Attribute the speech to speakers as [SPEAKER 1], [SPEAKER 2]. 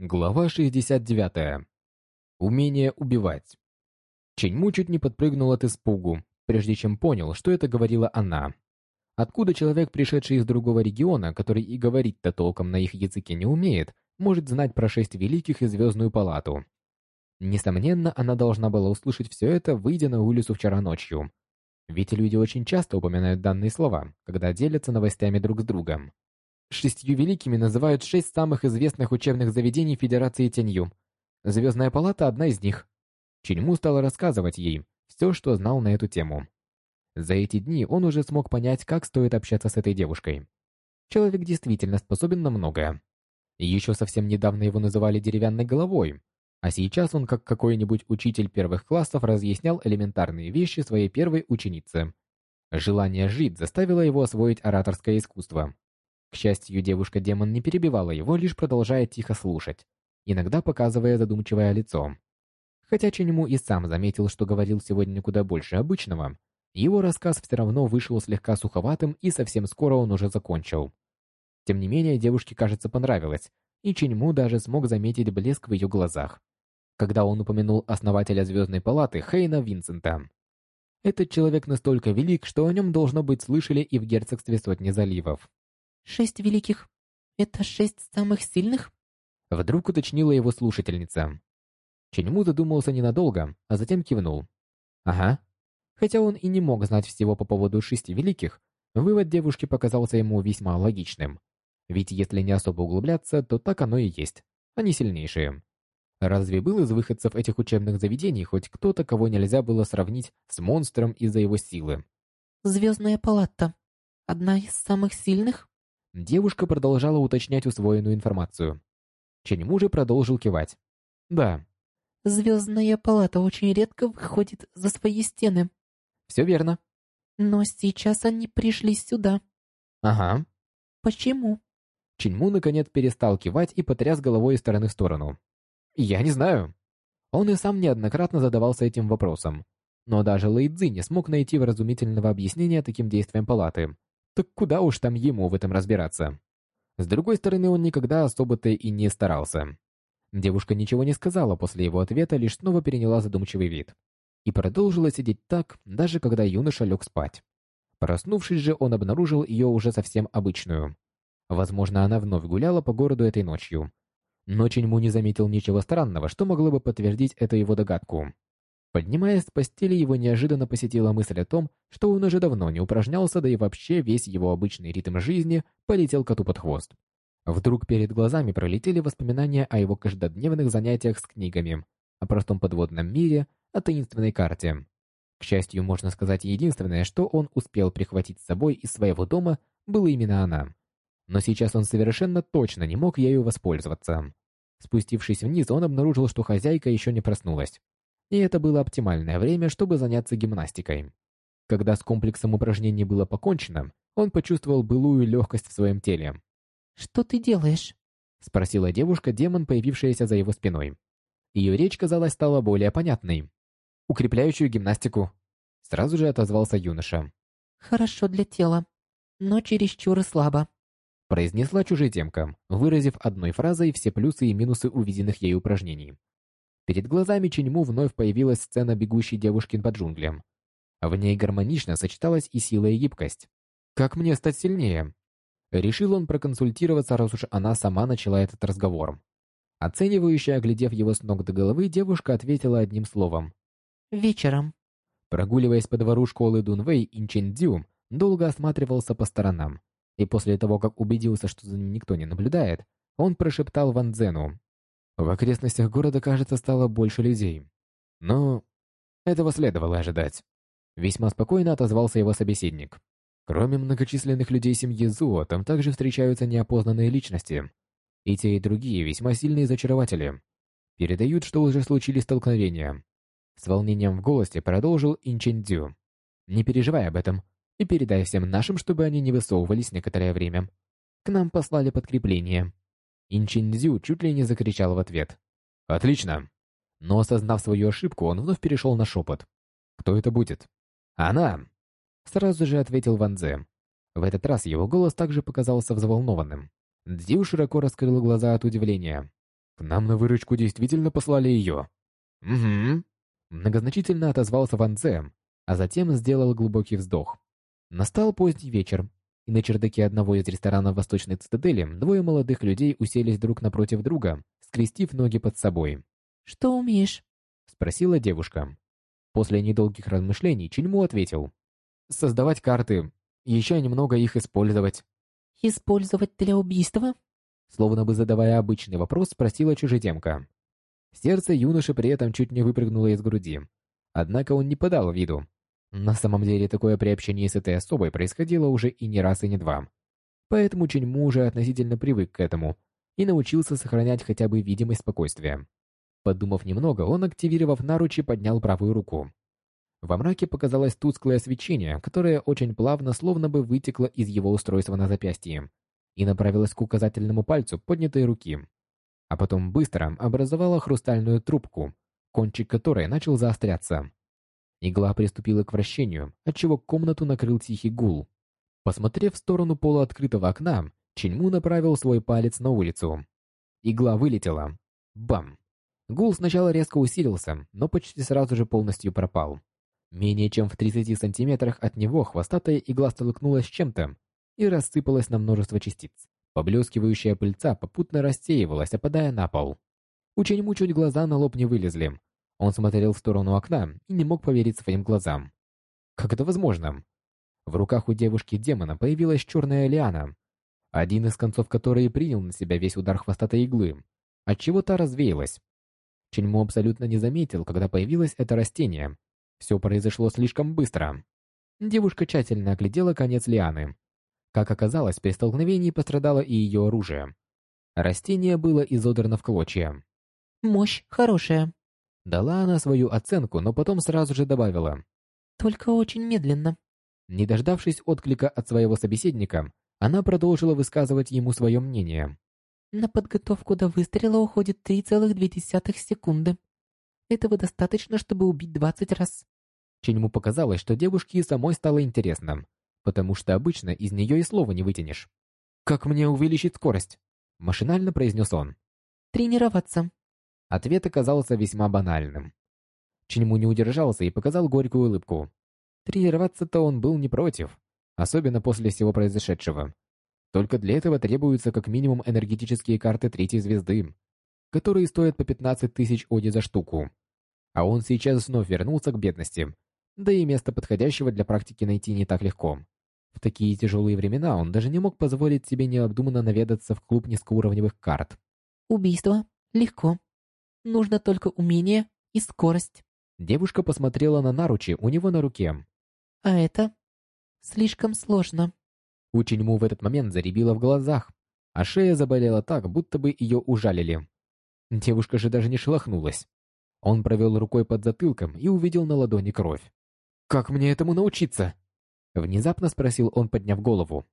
[SPEAKER 1] Глава 69. Умение убивать. Ченьму чуть не подпрыгнул от испугу, прежде чем понял, что это говорила она. Откуда человек, пришедший из другого региона, который и говорить-то толком на их языке не умеет, может знать про шесть великих и звездную палату? Несомненно, она должна была услышать все это, выйдя на улицу вчера ночью. Ведь люди очень часто упоминают данные слова, когда делятся новостями друг с другом. Шестью великими называют шесть самых известных учебных заведений Федерации Тенью. Звездная палата – одна из них. Чиньму стал рассказывать ей все, что знал на эту тему. За эти дни он уже смог понять, как стоит общаться с этой девушкой. Человек действительно способен на многое. Еще совсем недавно его называли деревянной головой, а сейчас он, как какой-нибудь учитель первых классов, разъяснял элементарные вещи своей первой ученице. Желание жить заставило его освоить ораторское искусство. К счастью, девушка-демон не перебивала его, лишь продолжая тихо слушать, иногда показывая задумчивое лицо. Хотя Ченему и сам заметил, что говорил сегодня куда больше обычного, его рассказ все равно вышел слегка суховатым, и совсем скоро он уже закончил. Тем не менее, девушке, кажется, понравилось, и Ченьму даже смог заметить блеск в ее глазах, когда он упомянул основателя Звездной палаты Хейна Винсента. Этот человек настолько велик, что о нем должно быть слышали и в герцогстве сотни заливов.
[SPEAKER 2] Шесть великих — это шесть самых сильных?
[SPEAKER 1] Вдруг уточнила его слушательница. Ченьму задумался ненадолго, а затем кивнул. Ага. Хотя он и не мог знать всего по поводу шести великих, вывод девушки показался ему весьма логичным. Ведь если не особо углубляться, то так оно и есть. Они сильнейшие. Разве был из выходцев этих учебных заведений хоть кто-то, кого нельзя было сравнить с монстром из-за его силы?
[SPEAKER 2] Звездная палата. Одна из самых сильных?
[SPEAKER 1] Девушка продолжала уточнять усвоенную информацию. Ченьму же продолжил кивать. «Да».
[SPEAKER 2] «Звездная палата очень редко выходит за свои стены».
[SPEAKER 1] «Все верно».
[SPEAKER 2] «Но сейчас они пришли сюда».
[SPEAKER 1] «Ага».
[SPEAKER 2] «Почему?»
[SPEAKER 1] Ченьму наконец перестал кивать и потряс головой из стороны в сторону. «Я не знаю». Он и сам неоднократно задавался этим вопросом. Но даже Лэйдзи не смог найти вразумительного объяснения таким действиям палаты, так куда уж там ему в этом разбираться? С другой стороны, он никогда особо-то и не старался. Девушка ничего не сказала после его ответа, лишь снова переняла задумчивый вид. И продолжила сидеть так, даже когда юноша лег спать. Проснувшись же, он обнаружил ее уже совсем обычную. Возможно, она вновь гуляла по городу этой ночью. Но Ченьму не заметил ничего странного, что могло бы подтвердить эту его догадку. Поднимаясь с постели, его неожиданно посетила мысль о том, что он уже давно не упражнялся, да и вообще весь его обычный ритм жизни полетел коту под хвост. Вдруг перед глазами пролетели воспоминания о его каждодневных занятиях с книгами, о простом подводном мире, о таинственной карте. К счастью, можно сказать, единственное, что он успел прихватить с собой из своего дома, было именно она. Но сейчас он совершенно точно не мог ею воспользоваться. Спустившись вниз, он обнаружил, что хозяйка еще не проснулась и это было оптимальное время, чтобы заняться гимнастикой. Когда с комплексом упражнений было покончено, он почувствовал былую легкость в своем теле.
[SPEAKER 2] «Что ты делаешь?»
[SPEAKER 1] — спросила девушка-демон, появившаяся за его спиной. Ее речь, казалось, стала более понятной. «Укрепляющую гимнастику», — сразу же отозвался юноша.
[SPEAKER 2] «Хорошо для тела, но чересчур слабо», —
[SPEAKER 1] произнесла чужеземка, выразив одной фразой все плюсы и минусы увиденных ей упражнений. Перед глазами Ченьму вновь появилась сцена бегущей девушки под джунглям. В ней гармонично сочеталась и сила, и гибкость. «Как мне стать сильнее?» Решил он проконсультироваться, раз уж она сама начала этот разговор. Оценивающая, оглядев его с ног до головы, девушка ответила одним словом.
[SPEAKER 2] «Вечером».
[SPEAKER 1] Прогуливаясь по двору школы Дунвэй, Инчен Дзю долго осматривался по сторонам, и после того, как убедился, что за ним никто не наблюдает, он прошептал Ван Цзену. В окрестностях города, кажется, стало больше людей. Но этого следовало ожидать. Весьма спокойно отозвался его собеседник. Кроме многочисленных людей семьи Зуо, там также встречаются неопознанные личности. И те, и другие весьма сильные зачарователи. Передают, что уже случились столкновения. С волнением в голосе продолжил Инчендзю. «Не переживай об этом и передай всем нашим, чтобы они не высовывались некоторое время. К нам послали подкрепление. Инчинзю чуть ли не закричал в ответ. «Отлично!» Но осознав свою ошибку, он вновь перешел на шепот. «Кто это будет?» «Она!» Сразу же ответил Ван Дзе. В этот раз его голос также показался взволнованным. Дзю широко раскрыл глаза от удивления. К нам на выручку действительно послали ее. Угу. Многозначительно отозвался Ван Дзе, а затем сделал глубокий вздох. Настал поздний вечер, и на чердаке одного из ресторанов Восточной Цитадели двое молодых людей уселись друг напротив друга, скрестив ноги под собой.
[SPEAKER 2] «Что умеешь?»
[SPEAKER 1] — спросила девушка. После недолгих размышлений Чиньму ответил. «Создавать карты, еще немного их использовать».
[SPEAKER 2] «Использовать для убийства?»
[SPEAKER 1] Словно бы задавая обычный вопрос, спросила чужеземка. Сердце юноши при этом чуть не выпрыгнуло из груди. Однако он не подал виду. На самом деле, такое приобщение с этой особой происходило уже и не раз, и не два. Поэтому Ченьму уже относительно привык к этому и научился сохранять хотя бы видимость спокойствия. Подумав немного, он, активировав наручи, поднял правую руку. Во мраке показалось тусклое свечение, которое очень плавно словно бы вытекло из его устройства на запястье и направилось к указательному пальцу поднятой руки а потом быстро образовала хрустальную трубку, кончик которой начал заостряться. Игла приступила к вращению, отчего комнату накрыл тихий гул. Посмотрев в сторону полуоткрытого окна, Ченьму направил свой палец на улицу. Игла вылетела. Бам! Гул сначала резко усилился, но почти сразу же полностью пропал. Менее чем в 30 сантиметрах от него хвостатая игла столкнулась с чем-то и рассыпалась на множество частиц. Поблескивающая пыльца попутно рассеивалась, опадая на пол. У Ченьму чуть глаза на лоб не вылезли. Он смотрел в сторону окна и не мог поверить своим глазам. Как это возможно? В руках у девушки-демона появилась черная лиана, один из концов которой принял на себя весь удар хвостатой иглы, отчего та развеялась. Ченьму абсолютно не заметил, когда появилось это растение. Все произошло слишком быстро. Девушка тщательно оглядела конец лианы, как оказалось, при столкновении пострадало и ее оружие. Растение было изодрано в клочья.
[SPEAKER 2] «Мощь хорошая», —
[SPEAKER 1] дала она свою оценку, но потом сразу же добавила.
[SPEAKER 2] «Только очень медленно».
[SPEAKER 1] Не дождавшись отклика от своего собеседника, она продолжила высказывать ему свое мнение.
[SPEAKER 2] «На подготовку до выстрела уходит 3,2 секунды. Этого достаточно, чтобы убить 20 раз».
[SPEAKER 1] Ченьму показалось, что девушке самой стало интересно, потому что обычно из нее и слова не вытянешь. «Как мне увеличить скорость?» – машинально произнес он.
[SPEAKER 2] «Тренироваться».
[SPEAKER 1] Ответ оказался весьма банальным. Чиньму не удержался и показал горькую улыбку. Тренироваться-то он был не против, особенно после всего произошедшего. Только для этого требуются как минимум энергетические карты третьей звезды, которые стоят по 15 тысяч оди за штуку. А он сейчас вновь вернулся к бедности, да и место подходящего для практики найти не так легко. В такие тяжелые времена он даже не мог позволить себе необдуманно наведаться в клуб низкоуровневых карт.
[SPEAKER 2] «Убийство. Легко. Нужно только умение и скорость».
[SPEAKER 1] Девушка посмотрела на наручи у него на руке.
[SPEAKER 2] «А это слишком сложно».
[SPEAKER 1] У Чиньму в этот момент заребило в глазах, а шея заболела так, будто бы ее ужалили. Девушка же даже не шелохнулась. Он провел рукой под затылком и увидел на ладони кровь. «Как мне этому научиться?» Внезапно спросил он, подняв голову.